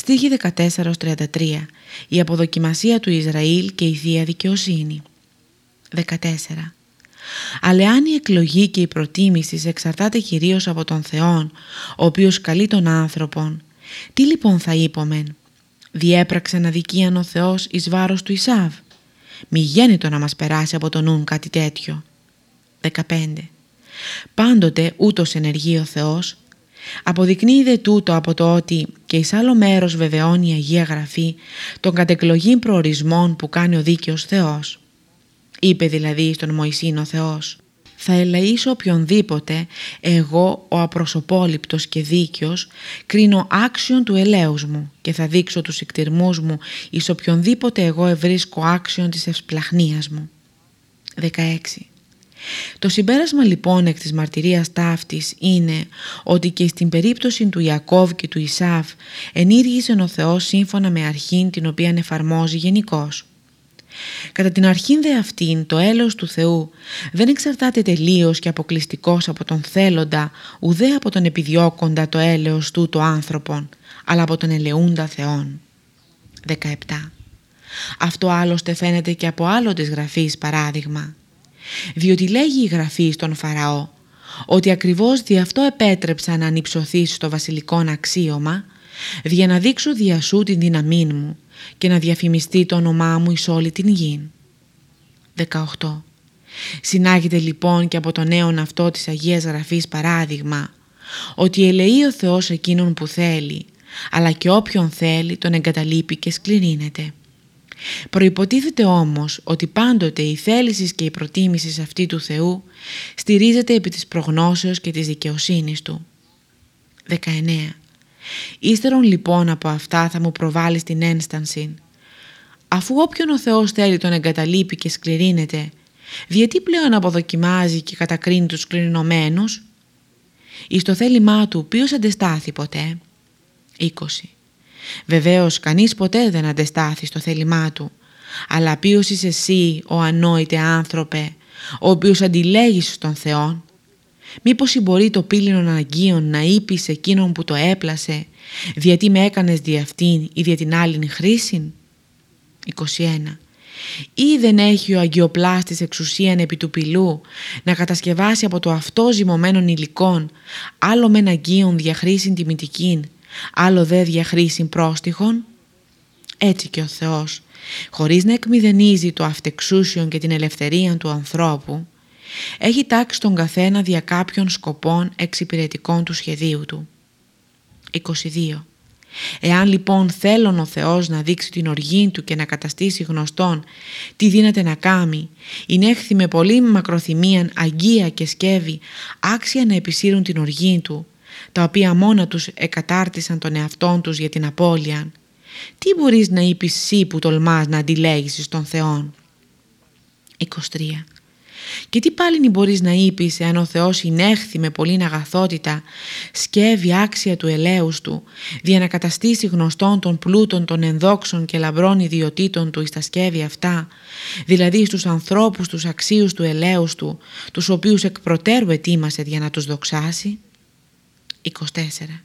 Στίχη 14-33 Η αποδοκιμασία του Ισραήλ και η Θεία Δικαιοσύνη 14 αλλά αν η εκλογή και η προτίμηση εξαρτάται κυρίως από τον Θεόν, ο οποίος καλεί τον άνθρωπον, τι λοιπόν θα είπομεν, διέπραξε αδικίαν ο Θεός εις βάρος του Ισάβ; Μη γέννητο να μας περάσει από το νουν κάτι τέτοιο. 15. Πάντοτε ούτως ενεργεί ο Θεός. Αποδεικνύει δε τούτο από το ότι και εις άλλο μέρος βεβαιώνει η Αγία Γραφή των κατεκλογήν προορισμών που κάνει ο δίκαιος Θεός. Είπε δηλαδή στον Μωυσήν ο Θεός «Θα ελεήσω οποιονδήποτε εγώ ο απροσωπόληπτος και δίκαιος κρίνω άξιον του ελέους μου και θα δείξω τους εκτιρμούς μου εις οποιονδήποτε εγώ ευρίσκω άξιον της ευσπλαχνίας μου». 16. Το συμπέρασμα λοιπόν εκ της μαρτυρίας ταύτης είναι ότι και στην περίπτωση του Ιακώβ και του Ισάβ ενήργησε ο Θεός σύμφωνα με αρχήν την οποία εφαρμόζει γενικώς. Κατά την αρχήν δε αυτήν το έλεος του Θεού δεν εξαρτάται τελείως και αποκλειστικός από τον θέλοντα ουδέ από τον επιδιώκοντα το έλεος του το άνθρωπον αλλά από τον ελεούντα Θεόν. 17. Αυτό άλλωστε φαίνεται και από άλλο της γραφής παράδειγμα. Διότι λέγει η γραφή στον Φαραώ ότι ακριβώς δι' αυτό επέτρεψα να ανυψωθείς στο βασιλικό αξίωμα για να δείξω δια σου την δύναμή μου και να διαφημιστεί το όνομά μου εις όλη την γη. 18. Συνάγεται λοιπόν και από το νέο αυτό της Αγίας Γραφής παράδειγμα ότι ελεεί ο Θεός εκείνον που θέλει αλλά και όποιον θέλει τον εγκαταλείπει και σκληρύνεται. Προϋποτίθεται όμως ότι πάντοτε η θέληση και η προτίμηση αυτή του Θεού στηρίζεται επί της προγνώσεως και της δικαιοσύνης Του. 19. Ύστερον λοιπόν από αυτά θα μου προβάλλεις την ένστανση. Αφού όποιον ο Θεός θέλει τον εγκαταλείπει και σκληρύνεται, γιατί πλέον αποδοκιμάζει και κατακρίνει τους σκληρινωμένους; Εις το θέλημά του ποιος αντεστάθη ποτέ. 20. Βεβαίως κανείς ποτέ δεν αντεστάθη στο θέλημά του, αλλά ποιος είσαι εσύ ο ανόητε άνθρωπε, ο οποίος αντιλέγεις στον Θεόν; Μήπως μπορεί το πύληνον αγγείον να είπεις εκείνον που το έπλασε γιατί με έκανες δι' αυτήν ή δια την άλλην χρήση. 21. Ή δεν έχει ο αγιοπλάστης εξουσίαν επί του πυλού να κατασκευάσει από το αυτό ζυμωμένων υλικών άλλο μεν αγγείον διαχρήσιν τιμητικήν, άλλο δε διαχρήσιν πρόστιχον. Έτσι και ο Θεός, χωρίς να εκμηδενίζει το αυτεξούσιον και την ελευθερία του ανθρώπου, έχει τάξει τον καθένα δια κάποιων σκοπών εξυπηρετικών του σχεδίου του. 22. Εάν λοιπόν θέλουν ο Θεός να δείξει την οργή του και να καταστήσει γνωστόν τι δύναται να κάνει, είναι έχθη με πολύ μακροθυμίαν αγγεία και σκεύη άξια να επισύρουν την οργή του, τα οποία μόνα τους εκατάρτισαν τον εαυτόν τους για την απώλεια. Τι μπορείς να είπεις εσύ που τολμάς να αντιλέγεις τον Θεόν; 23. Και τι πάλι μπορείς να είπεις εάν ο Θεός συνέχθη με πολλήν αγαθότητα, σκεύει άξια του ελέους του, δια να καταστήσει γνωστόν των πλούτων των ενδόξων και λαμπρών ιδιωτήτων του εις τα σκεύη αυτά, δηλαδή στους ανθρώπους τους αξίους του ελέους του, τους οποίους εκ προτέρου ετοίμασε για να τους δοξάσει; 24.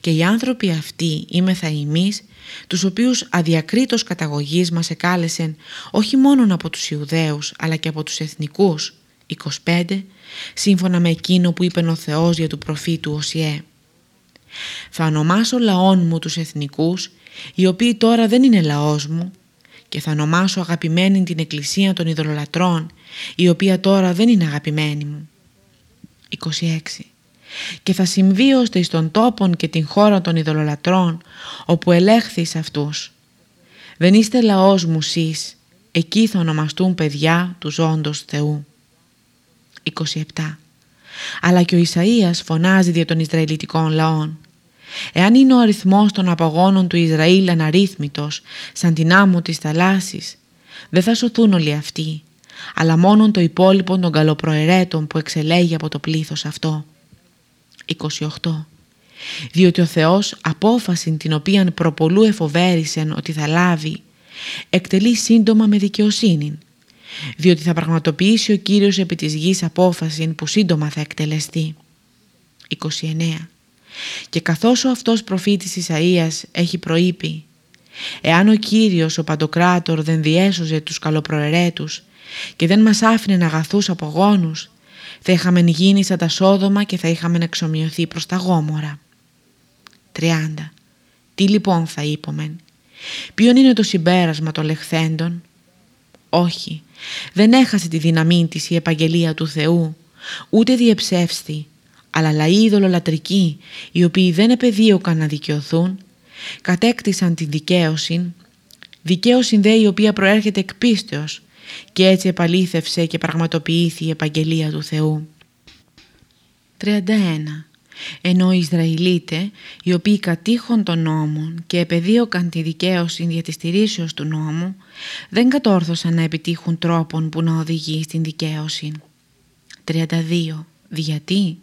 Και οι άνθρωποι αυτοί είμεθα εμείς τους οποίους αδιακρίτως καταγωγής μας εκάλεσεν όχι μόνον από τους Ιουδαίους αλλά και από τους εθνικούς. 25. Σύμφωνα με εκείνο που είπε ο Θεός για του προφήτου Οσιέ. Θα ονομάσω λαόν μου τους εθνικούς οι οποίοι τώρα δεν είναι λαός μου και θα ονομάσω αγαπημένη την εκκλησία των ειδωλολατρών η οποία τώρα δεν είναι αγαπημένη μου. 26 και θα συμβεί ώστε εις τον τόπον και την χώρα των ειδωλολατρών όπου ελέγχθης αυτούς. Δεν είστε λαός μου σεις, εκεί θα ονομαστούν παιδιά του ζώντος Θεού. 27. Αλλά και ο Ισαΐας φωνάζει δια των Ισραηλιτικών λαών. Εάν είναι ο αριθμός των απαγώνων του Ισραήλ αναρρύθμιτος, σαν την άμμο της θαλάσσης, δεν θα σωθούν όλοι αυτοί, αλλά μόνον το υπόλοιπο των καλοπροαιρέτων που εξελέγει από το πλήθος αυτό. 28 διότι ο Θεός απόφαση την οποία προπολού εφοβέρισεν ότι θα λάβει εκτελεί σύντομα με δικαιοσύνη διότι θα πραγματοποιήσει ο Κύριος επί της γης απόφαση που σύντομα θα εκτελεστεί. 29 Και καθώς ο αυτός προφήτης Ισαΐας έχει προείπει «Εάν ο Κύριος ο Παντοκράτορ δεν διέσωζε τους καλοπροαιρέτους και δεν μας άφηνε αγαθούς απογόνους, θα είχαμε γίνει σαν τα σόδομα και θα είχαμε εξομοιωθεί προς τα γόμορα». 30. Τι λοιπόν θα είπομεν; Ποιον είναι το συμπέρασμα των λεχθέντων; Όχι, δεν έχασε τη δύναμή της η επαγγελία του Θεού, ούτε διεψεύστη, αλλά λαοί ειδωλολατρικοί, οι οποίοι δεν επεδίωκαν να δικαιωθούν, κατέκτησαν τη δικαίωση, δικαίωση δε η οποία προέρχεται εκ πίστεως, και έτσι επαλήθευσε και πραγματοποιήθη η επαγγελία του Θεού. 31 ενώ οι Ισραηλίτες, οι οποίοι κατήχων των νόμων και επεδίωκαν τη δικαίωση δια της στηρίσεως του νόμου, δεν κατόρθωσαν να επιτύχουν τρόπον που να οδηγεί στην δικαίωση. 32. Γιατί;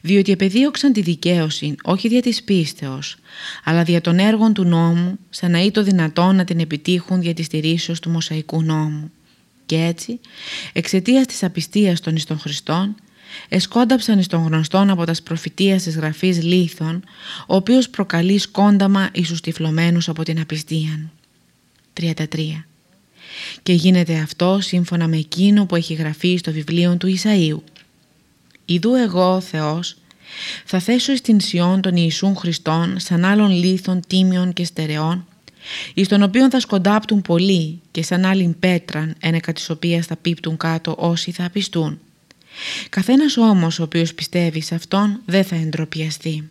Διότι επεδίωξαν τη δικαίωση όχι δια της πίστεως, αλλά δια των έργων του νόμου, σαν να το δυνατόν να την επιτύχουν δια της στηρίσεως του Μωσαϊκού νόμου. Και έτσι, εξαιτίας της απιστίας των εις των Χριστών, εσκόνταψαν εις τον γνωστόν από τας προφητείας της γραφής Λίθων, ο οποίος προκαλεί σκόνταμα εις τους τυφλωμένους από την απιστία. 33. Και γίνεται αυτό σύμφωνα με εκείνο που έχει γραφεί στο βιβλίο του Ισαΐου. «Ιδού εγώ, ο Θεός, θα θέσω εις την Σιών των Ιησούν Χριστών σαν άλλων λίθων, τίμιων και στερεών, εις τον οποίον θα σκοντάπτουν πολλοί και σαν άλλην πέτραν ένεκα της οποίας θα πίπτουν κάτω όσοι θα απιστούν. Καθένας όμως ο οποίος πιστεύει σε Αυτόν δεν θα εντροπιαστεί.